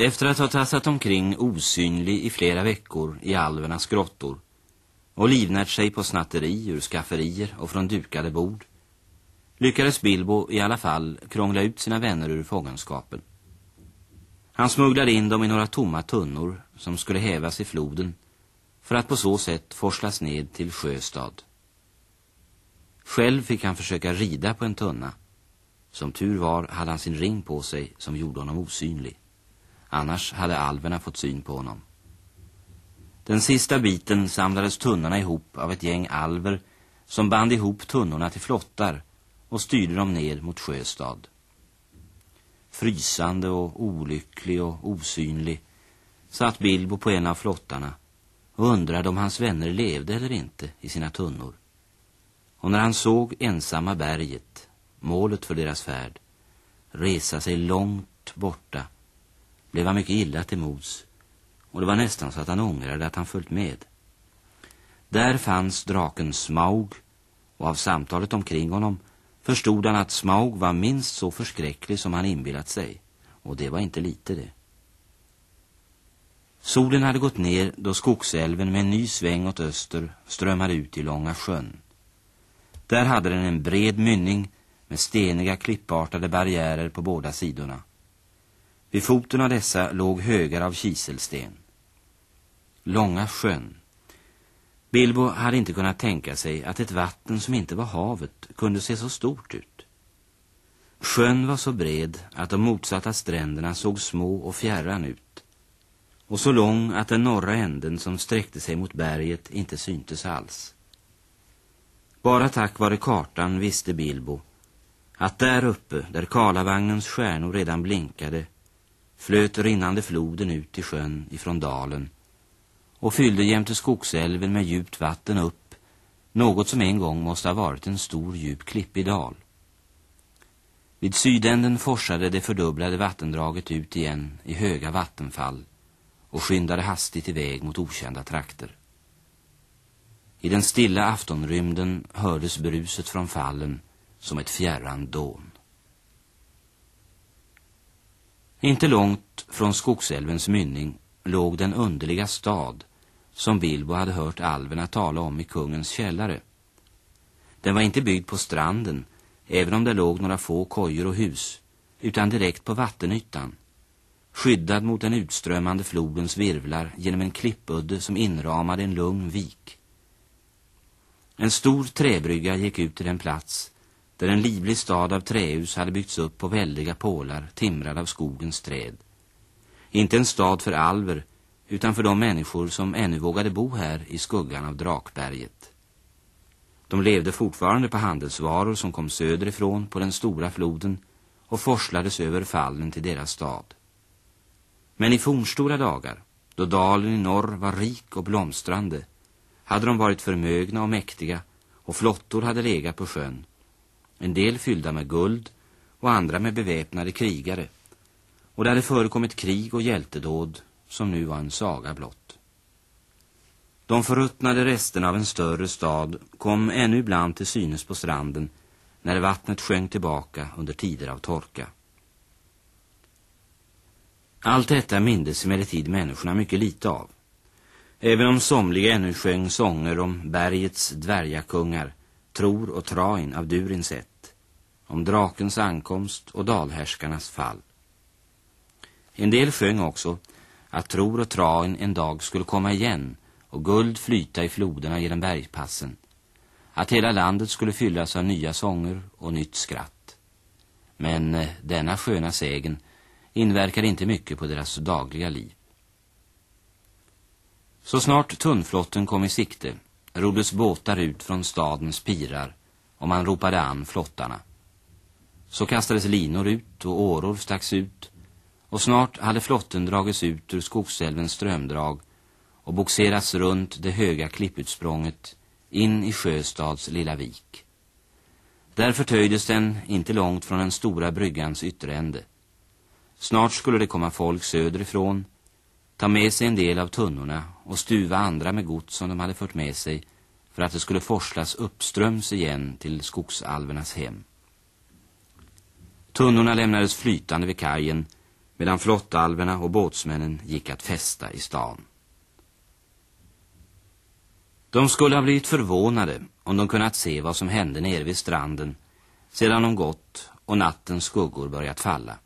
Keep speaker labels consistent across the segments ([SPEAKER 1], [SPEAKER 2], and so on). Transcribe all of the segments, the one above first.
[SPEAKER 1] Efter att ha tassat omkring osynlig i flera veckor i alvernas grottor och livnärt sig på snatteri ur skafferier och från dukade bord lyckades Bilbo i alla fall krångla ut sina vänner ur fångenskapen. Han smugglade in dem i några tomma tunnor som skulle hävas i floden för att på så sätt forslas ned till Sjöstad. Själv fick han försöka rida på en tunna. Som tur var hade han sin ring på sig som gjorde honom osynlig. Annars hade alverna fått syn på honom. Den sista biten samlades tunnorna ihop av ett gäng alver som band ihop tunnorna till flottar och styrde dem ner mot Sjöstad. Frysande och olycklig och osynlig satt Bilbo på en av flottarna och undrade om hans vänner levde eller inte i sina tunnor. Och när han såg ensamma berget, målet för deras färd, resa sig långt borta, blev han mycket illa till mods och det var nästan så att han ångrade att han följt med. Där fanns draken Smaug och av samtalet omkring honom förstod han att Smaug var minst så förskräcklig som han inbillat sig. Och det var inte lite det. Solen hade gått ner då skogsälven med en ny sväng åt öster strömmade ut i Långa sjön. Där hade den en bred mynning med steniga klippartade barriärer på båda sidorna. Vid foten av dessa låg högar av kiselsten. Långa sjön. Bilbo hade inte kunnat tänka sig att ett vatten som inte var havet kunde se så stort ut. Sjön var så bred att de motsatta stränderna såg små och fjärran ut och så lång att den norra änden som sträckte sig mot berget inte syntes alls. Bara tack vare kartan visste Bilbo att där uppe, där Karlavagnens stjärnor redan blinkade, flöt rinnande floden ut i sjön ifrån dalen och fyllde jämte skogsälven med djupt vatten upp något som en gång måste ha varit en stor djup klippig dal. Vid sydänden forsade det fördubblade vattendraget ut igen i höga vattenfall och skyndade hastigt iväg mot okända trakter. I den stilla aftonrymden hördes bruset från fallen som ett fjärran dån. Inte långt från skogsälvens mynning låg den underliga stad som Bilbo hade hört alverna tala om i kungens källare. Den var inte byggd på stranden, även om det låg några få kojor och hus, utan direkt på vattenytan. Skyddad mot den utströmmande flodens virvlar genom en klippudde som inramade en lugn vik. En stor träbrygga gick ut till den plats där en livlig stad av trähus hade byggts upp på väldiga pålar timrade av skogens träd. Inte en stad för alver, utan för de människor som ännu vågade bo här i skuggan av Drakberget. De levde fortfarande på handelsvaror som kom söderifrån på den stora floden och forslades över fallen till deras stad. Men i fornstora dagar, då dalen i norr var rik och blomstrande, hade de varit förmögna och mäktiga och flottor hade legat på sjön. En del fyllda med guld och andra med beväpnade krigare. Och det hade förekommit krig och hjältedåd som nu var en saga blott. De förruttnade resterna av en större stad kom ännu ibland till synes på stranden när vattnet sjönk tillbaka under tider av torka. Allt detta mindes emellertid människorna mycket lite av. Även om somliga ännu sjöng sånger om bergets dvärgakungar, Tror och Train av Durinset om drakens ankomst och dalhärskarnas fall. En del sjöng också att Tror och Train en dag skulle komma igen och guld flyta i floderna genom bergpassen. Att hela landet skulle fyllas av nya sånger och nytt skratt. Men eh, denna sköna sägen inverkade inte mycket på deras dagliga liv. Så snart tunnflotten kom i sikte roddes båtar ut från stadens pirar och man ropade an flottarna. Så kastades linor ut och åror stacks ut och snart hade flotten dragits ut ur skogsälvens strömdrag och boxerats runt det höga klipputsprånget in i Sjöstads lilla vik. Där förtöjdes den inte långt från den stora bryggans ytterände. Snart skulle det komma folk söderifrån, ta med sig en del av tunnorna och stuva andra med gods som de hade fört med sig för att det skulle forslas uppströms igen till skogsalvernas hem. Tunnorna lämnades flytande vid kajen medan flottalverna och båtsmännen gick att fästa i stan. De skulle ha blivit förvånade om de kunnat se vad som hände nere vid stranden sedan de gått och nattens skuggor börjat falla.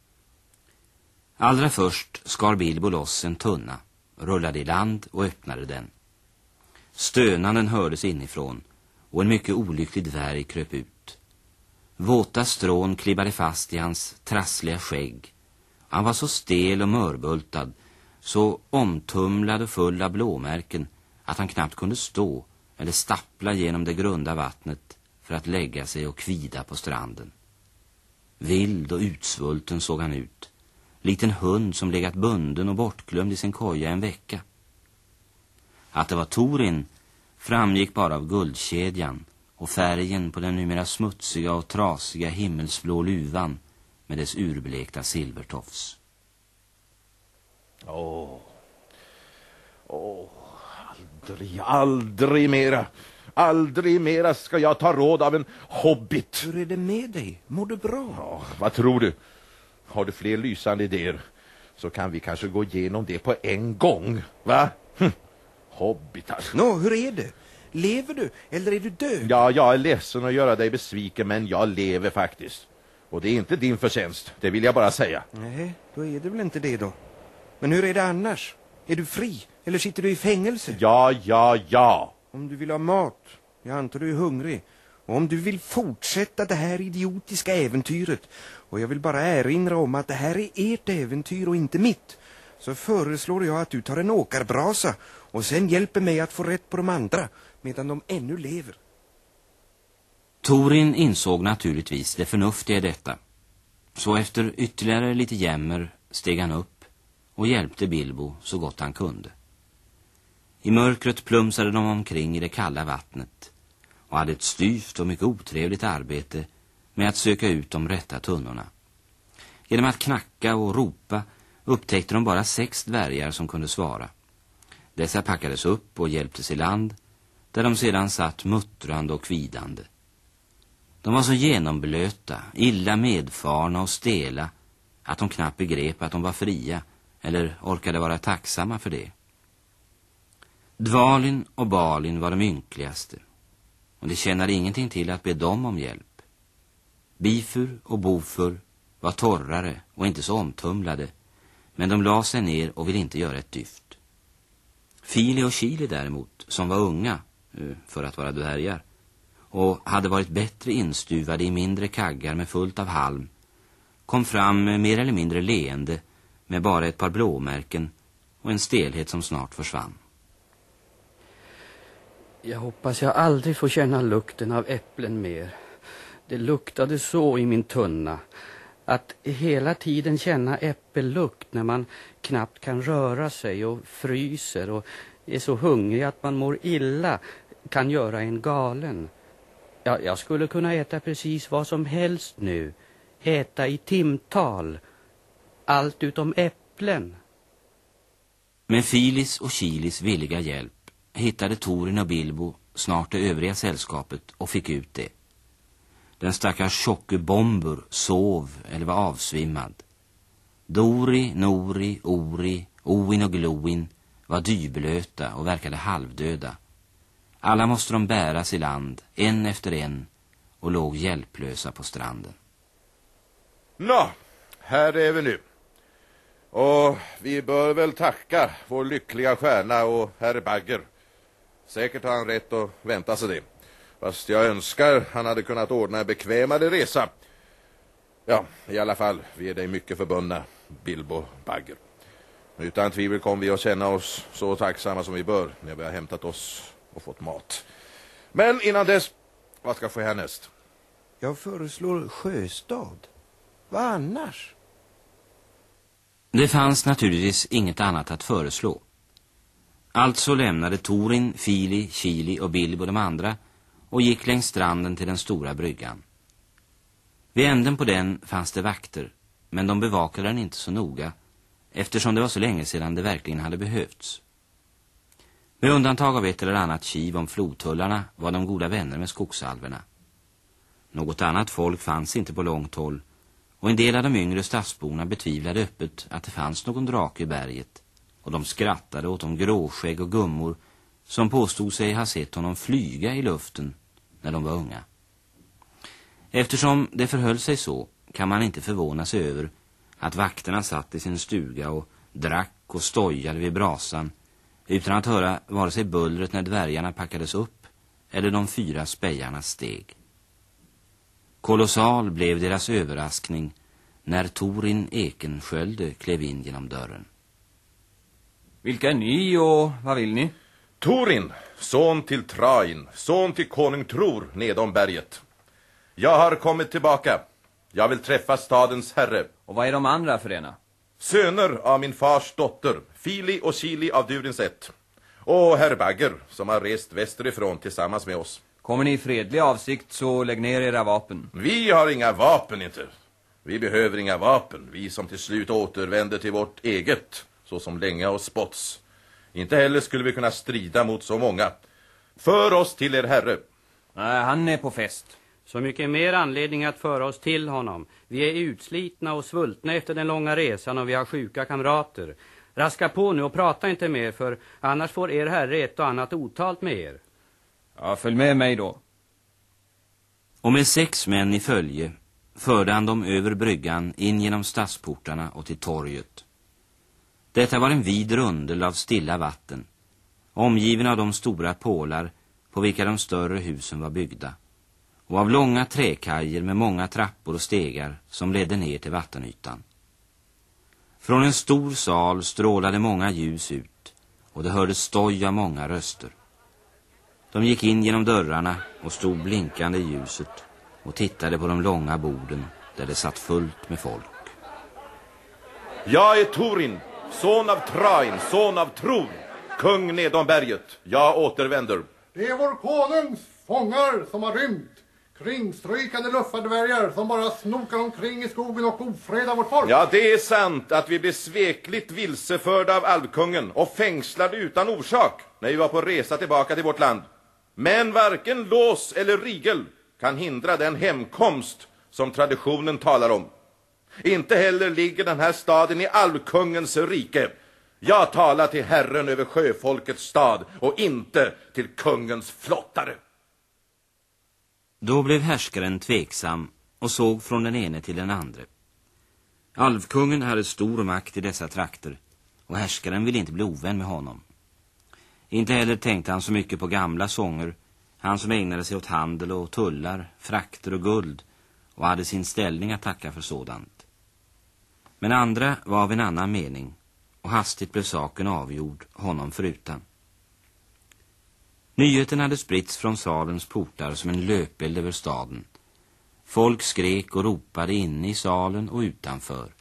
[SPEAKER 1] Allra först skar Bilbo loss en tunna, rullade i land och öppnade den. Stönanden hördes inifrån och en mycket olycklig dvärg kröp ut. Våta strån klibbade fast i hans trassliga skägg. Han var så stel och mörbultad, så omtumlad och full av blåmärken att han knappt kunde stå eller stappla genom det grunda vattnet för att lägga sig och kvida på stranden. Vild och utsvulten såg han ut, Liten hund som legat bunden och bortglömd i sin koja en vecka. Att det var Torin framgick bara av guldkedjan och färgen på den numera smutsiga och trasiga himmelsblå luvan med dess urblekta silvertofs.
[SPEAKER 2] Åh, åh, aldrig, aldrig mera. Aldrig mera ska jag ta råd av en hobbit.
[SPEAKER 3] Hur är det med dig? Mår du bra?
[SPEAKER 2] Ja, vad tror du? Har du fler lysande idéer så kan vi kanske gå igenom det på en gång, va? Hm. Hobbitar.
[SPEAKER 3] Nå, hur är det? Lever du eller är du död?
[SPEAKER 2] Ja, jag är ledsen att göra dig besviken men jag lever faktiskt. Och det är inte din förtjänst, det vill jag bara säga.
[SPEAKER 3] Nej, då är det väl inte det då. Men hur är det annars? Är du fri eller sitter du i fängelse?
[SPEAKER 2] Ja, ja, ja.
[SPEAKER 3] Om du vill ha mat, jag antar du är hungrig. Och om du vill fortsätta det här idiotiska äventyret, och jag vill bara erinra om att det här är ert äventyr och inte mitt, så föreslår jag att du tar en åkarbrasa och sen hjälper mig att få rätt på de andra medan de ännu lever.
[SPEAKER 1] Torin insåg naturligtvis det förnuftiga i detta. Så efter ytterligare lite jämmer steg han upp och hjälpte Bilbo så gott han kunde. I mörkret plumsade de omkring i det kalla vattnet och hade ett styvt och mycket otrevligt arbete med att söka ut de rätta tunnorna. Genom att knacka och ropa upptäckte de bara sex dvärgar som kunde svara. Dessa packades upp och hjälptes i land, där de sedan satt muttrande och kvidande. De var så genomblöta, illa medfarna och stela att de knappt begrep att de var fria eller orkade vara tacksamma för det. Dvalin och Balin var de ynkligaste och det tjänade ingenting till att be dem om hjälp. Bifur och Bofur var torrare och inte så omtumlade men de la sig ner och ville inte göra ett dyft. Fili och Chili däremot, som var unga, eh, för att vara dvärgar, och hade varit bättre instuvade i mindre kaggar med fullt av halm, kom fram mer eller mindre leende med bara ett par blåmärken och en stelhet som snart försvann.
[SPEAKER 4] Jag hoppas jag aldrig får känna lukten av äpplen mer. Det luktade så i min tunna. Att hela tiden känna äppellukt när man knappt kan röra sig och fryser och är så hungrig att man mår illa kan göra en galen. Ja, jag skulle kunna äta precis vad som helst nu. Äta i timtal. Allt utom äpplen.
[SPEAKER 1] Med Filis och Chilis villiga hjälp hittade Torin och Bilbo snart det övriga sällskapet och fick ut det. Den stackars tjocke Bomber sov eller var avsvimmad. Dori, Nori, Ori, Oin och Gloin var dyblöta och verkade halvdöda. Alla måste de bäras i land, en efter en, och låg hjälplösa på stranden.
[SPEAKER 2] Nå, här är vi nu. Och vi bör väl tacka vår lyckliga stjärna och herr Bagger. Säkert har han rätt att vänta sig det. Fast jag önskar han hade kunnat ordna en bekvämare resa. Ja, i alla fall, vi är dig mycket förbundna, Bilbo Bagger. Utan tvivel kommer vi att känna oss så tacksamma som vi bör när vi har hämtat oss och fått mat. Men innan dess, vad ska ske härnäst?
[SPEAKER 3] Jag föreslår Sjöstad. Vad annars?
[SPEAKER 1] Det fanns naturligtvis inget annat att föreslå. Alltså lämnade Torin, Fili, Chili och Bilbo de andra och gick längs stranden till den stora bryggan. Vid änden på den fanns det vakter, men de bevakade den inte så noga eftersom det var så länge sedan det verkligen hade behövts. Med undantag av ett eller annat kiv om flodtullarna var de goda vänner med skogsalverna. Något annat folk fanns inte på långt håll och en del av de yngre stadsborna betvivlade öppet att det fanns någon drake i berget och de skrattade åt de gråskägg och gummor som påstod sig ha sett honom flyga i luften när de var unga. Eftersom det förhöll sig så kan man inte förvåna sig över att vakterna satt i sin stuga och drack och stojade vid brasan utan att höra vare sig bullret när dvärgarna packades upp eller de fyra spejarnas steg. Kolossal blev deras överraskning när Torin Ekenskölde klev in genom dörren.
[SPEAKER 5] Vilka är ni och vad vill ni?
[SPEAKER 2] Torin, son till Train, son till konung Tror nedom berget. Jag har kommit tillbaka. Jag vill träffa stadens herre.
[SPEAKER 5] Och vad är de andra för ena?
[SPEAKER 2] Söner av min fars dotter, Fili och Kili av Durins ett. Och herr Bagger, som har rest västerifrån tillsammans med oss.
[SPEAKER 5] Kommer ni i fredlig avsikt så lägg ner era vapen.
[SPEAKER 2] Vi har inga vapen inte. Vi behöver inga vapen, vi som till slut återvänder till vårt eget, så som länge och spotts. Inte heller skulle vi kunna strida mot så många. För oss till er herre.
[SPEAKER 5] Nej, han är på fest.
[SPEAKER 4] Så mycket mer anledning att föra oss till honom. Vi är utslitna och svultna efter den långa resan och vi har sjuka kamrater. Raska på nu och prata inte mer för annars får er herre ett och annat otalt med er.
[SPEAKER 5] Ja, följ med mig då.
[SPEAKER 1] Och med sex män i följe förde han dem över bryggan in genom stadsportarna och till torget. Detta var en vid rundel av stilla vatten, omgiven av de stora pålar på vilka de större husen var byggda och av långa träkajer med många trappor och stegar som ledde ner till vattenytan. Från en stor sal strålade många ljus ut och det hördes stoj av många röster. De gick in genom dörrarna och stod blinkande i ljuset och tittade på de långa borden där det satt fullt med folk.
[SPEAKER 2] Jag är Torin, son av Train, son av Tror, kung nedom berget. Jag återvänder.
[SPEAKER 6] Det är vår konungs fångar som har rymt. Kringstrykande luffardvärgar som bara snokar omkring i skogen och ofredar vårt folk.
[SPEAKER 2] Ja, det är sant att vi blev svekligt vilseförda av alvkungen och fängslade utan orsak när vi var på resa tillbaka till vårt land. Men varken lås eller rigel kan hindra den hemkomst som traditionen talar om. Inte heller ligger den här staden i alvkungens rike. Jag talar till herren över sjöfolkets stad och inte till kungens flottare.
[SPEAKER 1] Då blev härskaren tveksam och såg från den ene till den andra. Alvkungen hade stor makt i dessa trakter och härskaren ville inte bli ovän med honom. Inte heller tänkte han så mycket på gamla sånger, han som ägnade sig åt handel och tullar, frakter och guld och hade sin ställning att tacka för sådant. Men andra var av en annan mening och hastigt blev saken avgjord honom förutan. Nyheten hade spritts från salens portar som en löpeld över staden. Folk skrek och ropade inne i salen och utanför.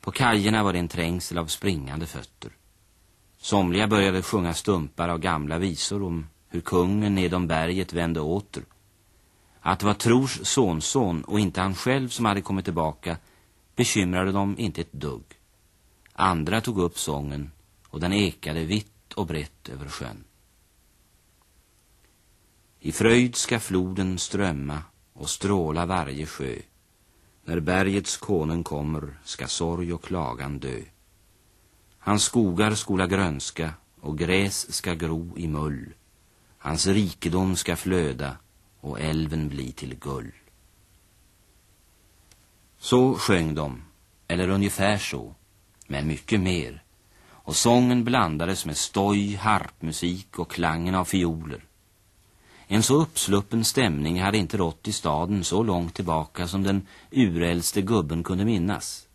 [SPEAKER 1] På kajerna var det en trängsel av springande fötter. Somliga började sjunga stumpar av gamla visor om hur kungen nedom berget vände åter. Att det var Trors sonson och inte han själv som hade kommit tillbaka bekymrade dem inte ett dugg. Andra tog upp sången och den ekade vitt och brett över sjön. I fröjd ska floden strömma och stråla varje sjö. När bergets konung kommer ska sorg och klagan dö. Hans skogar skola grönska och gräs ska gro i mull. Hans rikedom ska flöda och älven bli till gull. Så sjöng de, eller ungefär så, men mycket mer. Och sången blandades med stoj, harpmusik och klangen av fioler. En så uppsluppen stämning hade inte rått i staden så långt tillbaka som den uräldste gubben kunde minnas.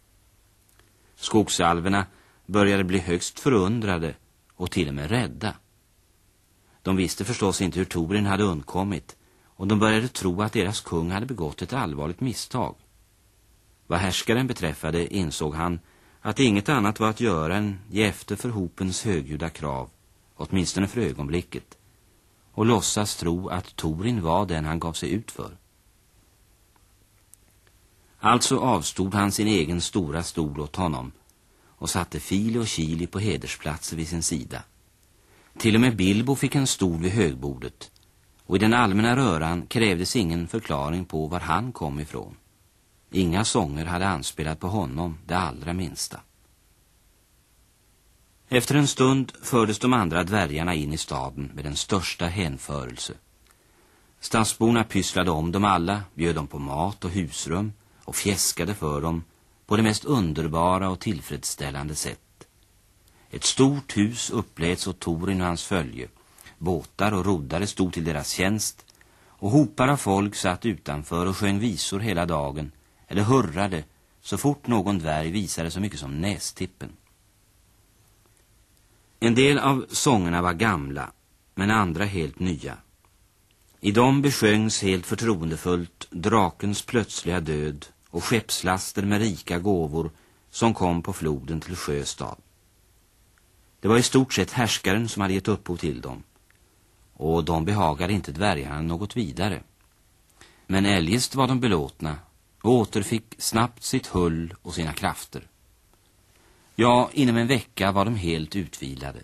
[SPEAKER 1] Skogsalverna började bli högst förundrade och till och med rädda. De visste förstås inte hur Torin hade undkommit och de började tro att deras kung hade begått ett allvarligt misstag. Vad härskaren beträffade insåg han att inget annat var att göra än ge efter för hopens högljudda krav, åtminstone för ögonblicket och låtsas tro att Torin var den han gav sig ut för. Alltså avstod han sin egen stora stol åt honom och satte Fili och Kili på hedersplatser vid sin sida. Till och med Bilbo fick en stol vid högbordet och i den allmänna röran krävdes ingen förklaring på var han kom ifrån. Inga sånger hade anspelat på honom det allra minsta. Efter en stund fördes de andra dvärgarna in i staden med den största hänförelse. Stadsborna pysslade om dem alla, bjöd dem på mat och husrum och fjäskade för dem på det mest underbara och tillfredsställande sätt. Ett stort hus uppläts åt Torin och hans följe. Båtar och roddare stod till deras tjänst och hopar av folk satt utanför och sjöng visor hela dagen eller hurrade så fort någon dvärg visade så mycket som nästippen. En del av sångerna var gamla, men andra helt nya. I dem besjöngs helt förtroendefullt drakens plötsliga död och skeppslaster med rika gåvor som kom på floden till Sjöstad. Det var i stort sett härskaren som hade gett upphov till dem och de behagade inte dvärgarna något vidare. Men eljest var de belåtna och återfick snabbt sitt hull och sina krafter. Ja, inom en vecka var de helt utvilade.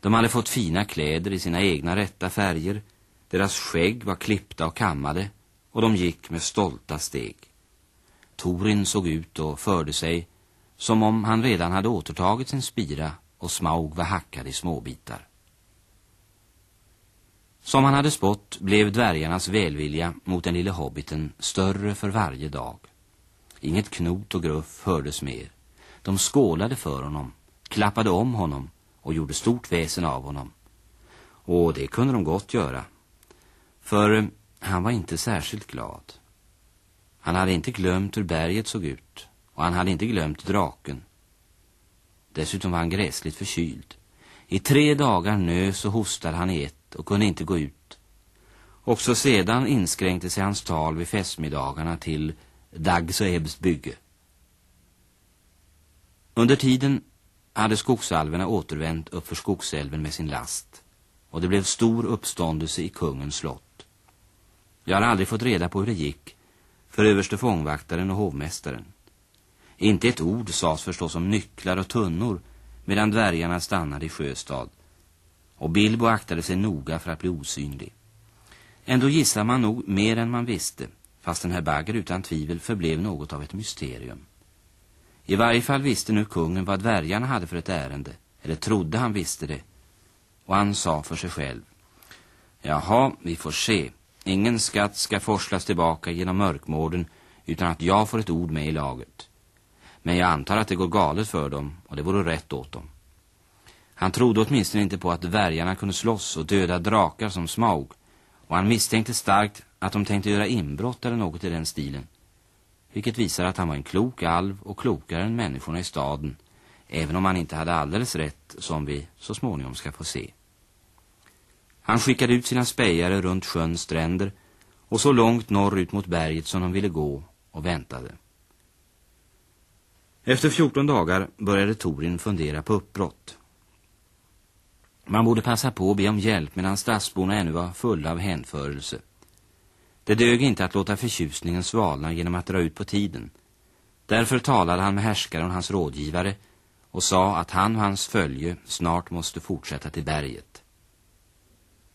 [SPEAKER 1] De hade fått fina kläder i sina egna rätta färger, deras skägg var klippta och kammade och de gick med stolta steg. Torin såg ut och förde sig som om han redan hade återtagit sin spira och Smaug var hackad i småbitar. Som han hade spått blev dvärgarnas välvilja mot den lille hobbiten större för varje dag. Inget knot och gruff hördes mer. De skålade för honom, klappade om honom och gjorde stort väsen av honom. Och det kunde de gott göra. För han var inte särskilt glad. Han hade inte glömt hur berget såg ut och han hade inte glömt draken. Dessutom var han gräsligt förkyld. I tre dagar nös och hostade han i ett och kunde inte gå ut. Också sedan inskränkte sig hans tal vid festmiddagarna till Dags och Ebbs bygge. Under tiden hade skogsalverna återvänt uppför skogsälven med sin last och det blev stor uppståndelse i kungens slott. Jag har aldrig fått reda på hur det gick för överste fångvaktaren och hovmästaren. Inte ett ord sades förstås om nycklar och tunnor medan dvärgarna stannade i Sjöstad och Bilbo aktade sig noga för att bli osynlig. Ändå gissar man nog mer än man visste fast den här bagger utan tvivel förblev något av ett mysterium. I varje fall visste nu kungen vad dvärgarna hade för ett ärende, eller trodde han visste det. Och han sa för sig själv. Jaha, vi får se. Ingen skatt ska forslas tillbaka genom mörkmården utan att jag får ett ord med i laget. Men jag antar att det går galet för dem och det vore rätt åt dem. Han trodde åtminstone inte på att värjarna kunde slåss och döda drakar som Smaug och han misstänkte starkt att de tänkte göra inbrott eller något i den stilen vilket visar att han var en klok alv och klokare än människorna i staden, även om han inte hade alldeles rätt som vi så småningom ska få se. Han skickade ut sina spejare runt sjöns stränder och så långt norrut mot berget som de ville gå och väntade. Efter 14 dagar började Torin fundera på uppbrott. Man borde passa på att be om hjälp medan stadsborna ännu var fulla av hänförelse. Det dög inte att låta förtjusningen svalna genom att dra ut på tiden. Därför talade han med härskaren och hans rådgivare och sa att han och hans följe snart måste fortsätta till berget.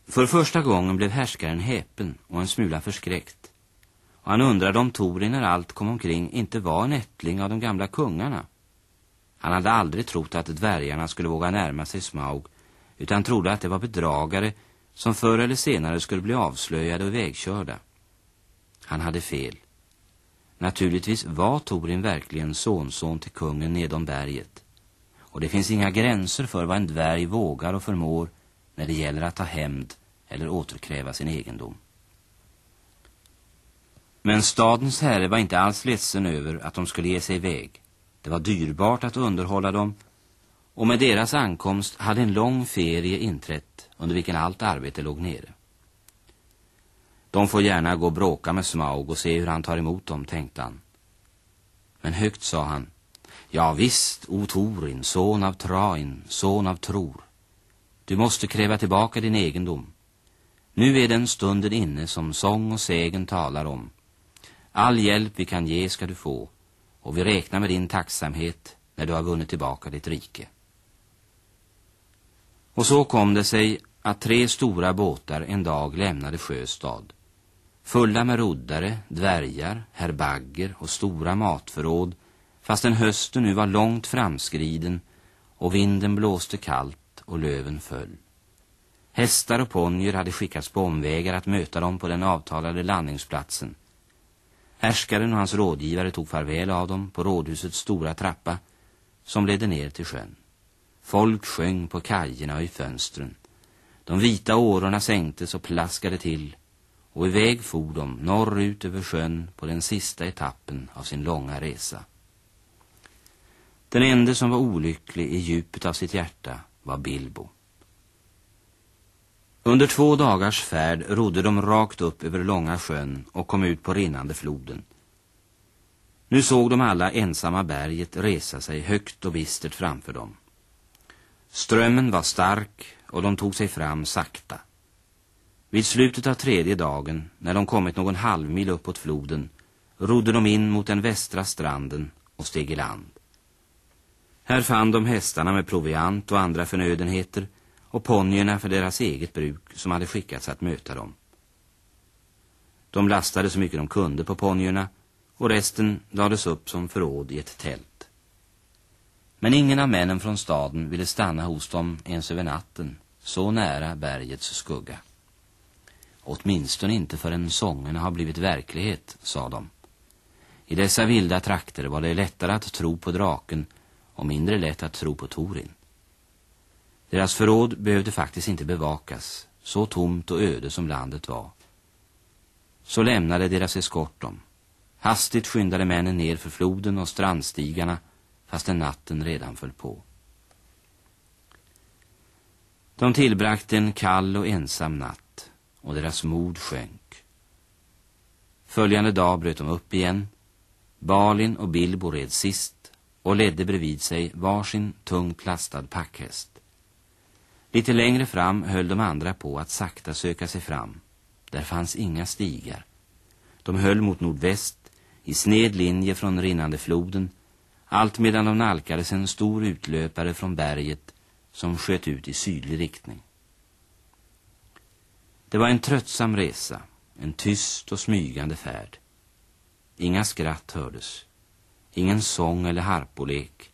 [SPEAKER 1] För första gången blev härskaren häpen och en smula förskräckt. Och han undrade om Torin när allt kom omkring inte var en ättling av de gamla kungarna. Han hade aldrig trott att dvärgarna skulle våga närma sig Smaug utan trodde att det var bedragare som förr eller senare skulle bli avslöjade och vägkörda. Han hade fel. Naturligtvis var Torin verkligen sonson till kungen nedom berget. Och det finns inga gränser för vad en dvärg vågar och förmår när det gäller att ta hämnd eller återkräva sin egendom. Men stadens herre var inte alls ledsen över att de skulle ge sig iväg. Det var dyrbart att underhålla dem och med deras ankomst hade en lång ferie inträtt under vilken allt arbete låg nere. De får gärna gå och bråka med Smaug och se hur han tar emot dem, tänkte han. Men högt sa han, ja visst, o Torin, son av Train, son av Tror. Du måste kräva tillbaka din egendom. Nu är den stunden inne som sång och sägen talar om. All hjälp vi kan ge ska du få, och vi räknar med din tacksamhet när du har vunnit tillbaka ditt rike. Och så kom det sig att tre stora båtar en dag lämnade Sjöstad fulla med roddare, dvärgar, herbagger och stora matförråd, fastän hösten nu var långt framskriden och vinden blåste kallt och löven föll. Hästar och ponjer hade skickats på omvägar att möta dem på den avtalade landningsplatsen. Härskaren och hans rådgivare tog farväl av dem på rådhusets stora trappa som ledde ner till sjön. Folk sjöng på kajerna och i fönstren. De vita årorna sänktes och plaskade till och iväg for de norrut över sjön på den sista etappen av sin långa resa. Den enda som var olycklig i djupet av sitt hjärta var Bilbo. Under två dagars färd rodde de rakt upp över långa sjön och kom ut på rinnande floden. Nu såg de alla ensamma berget resa sig högt och bistert framför dem. Strömmen var stark och de tog sig fram sakta. Vid slutet av tredje dagen, när de kommit någon halvmil uppåt floden, rodde de in mot den västra stranden och steg i land. Här fann de hästarna med proviant och andra förnödenheter och ponjerna för deras eget bruk som hade skickats att möta dem. De lastade så mycket de kunde på ponjerna och resten lades upp som förråd i ett tält. Men ingen av männen från staden ville stanna hos dem ens över natten, så nära bergets skugga. Åtminstone inte förrän sångerna har blivit verklighet, sa de. I dessa vilda trakter var det lättare att tro på draken och mindre lätt att tro på Torin. Deras förråd behövde faktiskt inte bevakas, så tomt och öde som landet var. Så lämnade deras eskort dem. Hastigt skyndade männen ner för floden och strandstigarna fastän natten redan föll på. De tillbragte en kall och ensam natt och deras mod sjönk. Följande dag bröt de upp igen. Balin och Bilbo red sist och ledde bredvid sig varsin tungt lastad packhäst. Lite längre fram höll de andra på att sakta söka sig fram. Där fanns inga stigar. De höll mot nordväst i sned linje från rinnande floden, allt medan de nalkades en stor utlöpare från berget som sköt ut i sydlig riktning. Det var en tröttsam resa, en tyst och smygande färd. Inga skratt hördes, ingen sång eller harpolek,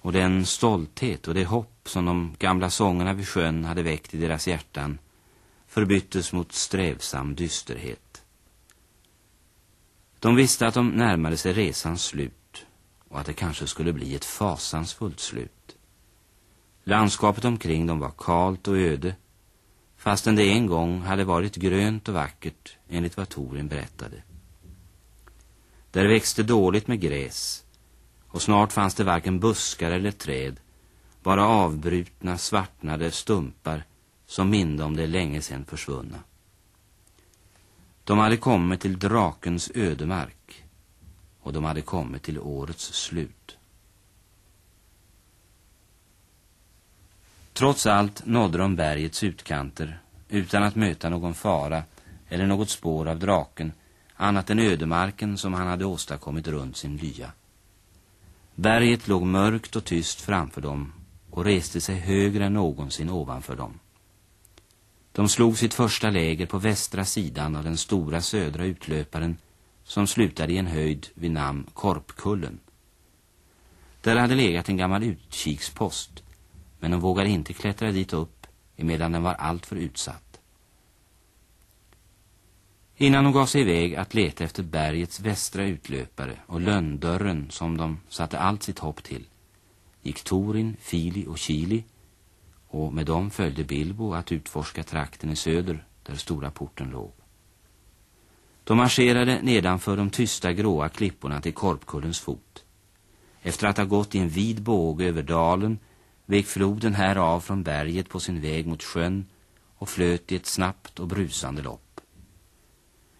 [SPEAKER 1] och den stolthet och det hopp som de gamla sångerna vid sjön hade väckt i deras hjärtan förbyttes mot strävsam dysterhet. De visste att de närmade sig resans slut och att det kanske skulle bli ett fasansfullt slut. Landskapet omkring dem var kalt och öde fastän det en gång hade varit grönt och vackert enligt vad Torin berättade. Där växte dåligt med gräs och snart fanns det varken buskar eller träd, bara avbrutna, svartnade stumpar som minde om det länge sedan försvunna. De hade kommit till drakens ödemark och de hade kommit till årets slut. Trots allt nådde de bergets utkanter utan att möta någon fara eller något spår av draken annat än ödemarken som han hade åstadkommit runt sin lya. Berget låg mörkt och tyst framför dem och reste sig högre än någonsin ovanför dem. De slog sitt första läger på västra sidan av den stora södra utlöparen som slutade i en höjd vid namn Korpkullen. Där hade legat en gammal utkikspost men de vågade inte klättra dit upp emedan den var alltför utsatt. Innan de gav sig iväg att leta efter bergets västra utlöpare och lönndörren som de satte allt sitt hopp till gick Torin, Fili och Kili och med dem följde Bilbo att utforska trakten i söder där stora porten låg. De marscherade nedanför de tysta gråa klipporna till Korpkullens fot. Efter att ha gått i en vid båge över dalen vek floden här av från berget på sin väg mot sjön och flöt i ett snabbt och brusande lopp.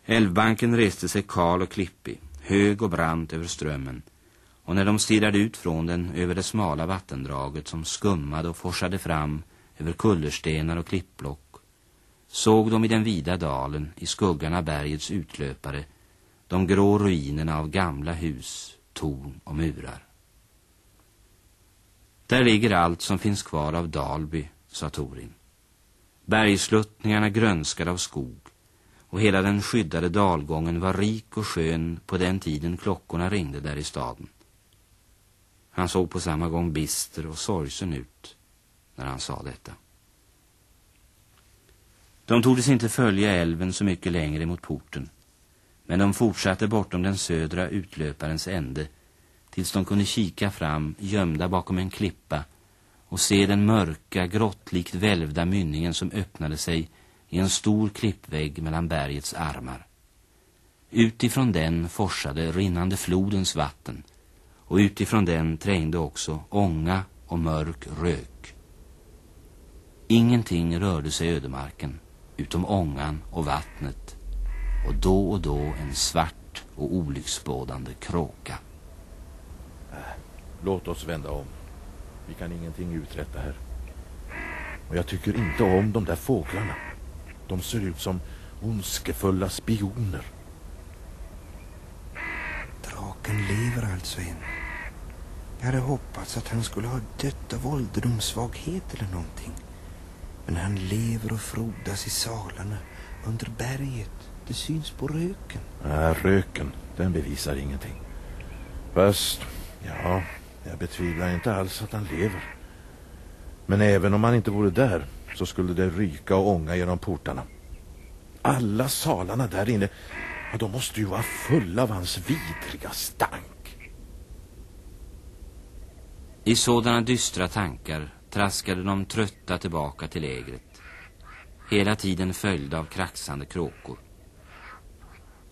[SPEAKER 1] Älvbanken reste sig kal och klippig, hög och brant över strömmen och när de stirrade ut från den över det smala vattendraget som skummade och forsade fram över kullerstenar och klippblock såg de i den vida dalen i skuggan av bergets utlöpare de grå ruinerna av gamla hus, torn och murar. Där ligger allt som finns kvar av Dalby, sa Torin. Bergsluttningarna grönskade av skog och hela den skyddade dalgången var rik och skön på den tiden klockorna ringde där i staden. Han såg på samma gång bister och sorgsen ut när han sa detta. De tordes inte följa älven så mycket längre mot porten, men de fortsatte bortom den södra utlöparens ände tills de kunde kika fram, gömda bakom en klippa och se den mörka, grottlikt välvda mynningen som öppnade sig i en stor klippvägg mellan bergets armar. Utifrån den forsade rinnande flodens vatten och utifrån den trängde också ånga och mörk rök. Ingenting rörde sig i ödemarken utom ångan och vattnet och då och då en svart och olycksbådande kråka.
[SPEAKER 2] Låt oss vända om. Vi kan ingenting uträtta här. Och jag tycker inte om de där fåglarna. De ser ut som ondskefulla spioner.
[SPEAKER 3] Draken lever alltså än. Jag hade hoppats att han skulle ha dött av ålderdomssvaghet eller någonting. Men han lever och frodas i salarna under berget. Det syns på röken.
[SPEAKER 2] Nej, röken, den bevisar ingenting. Fast, ja, jag betvivlar inte alls att han lever. Men även om han inte vore där så skulle det ryka och ånga genom portarna. Alla salarna där inne, ja, de måste ju vara fulla av hans vidriga stank.
[SPEAKER 1] I sådana dystra tankar traskade de trötta tillbaka till lägret. Hela tiden följda av kraxande kråkor.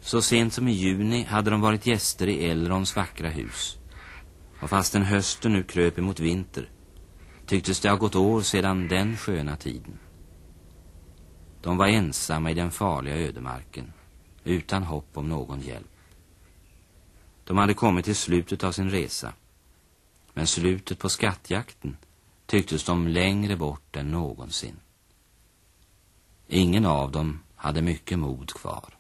[SPEAKER 1] Så sent som i juni hade de varit gäster i Elrons vackra hus. Och fastän hösten nu kröp emot vinter tycktes det ha gått år sedan den sköna tiden. De var ensamma i den farliga ödemarken, utan hopp om någon hjälp. De hade kommit till slutet av sin resa, men slutet på skattjakten tycktes de längre bort än någonsin. Ingen av dem hade mycket mod kvar.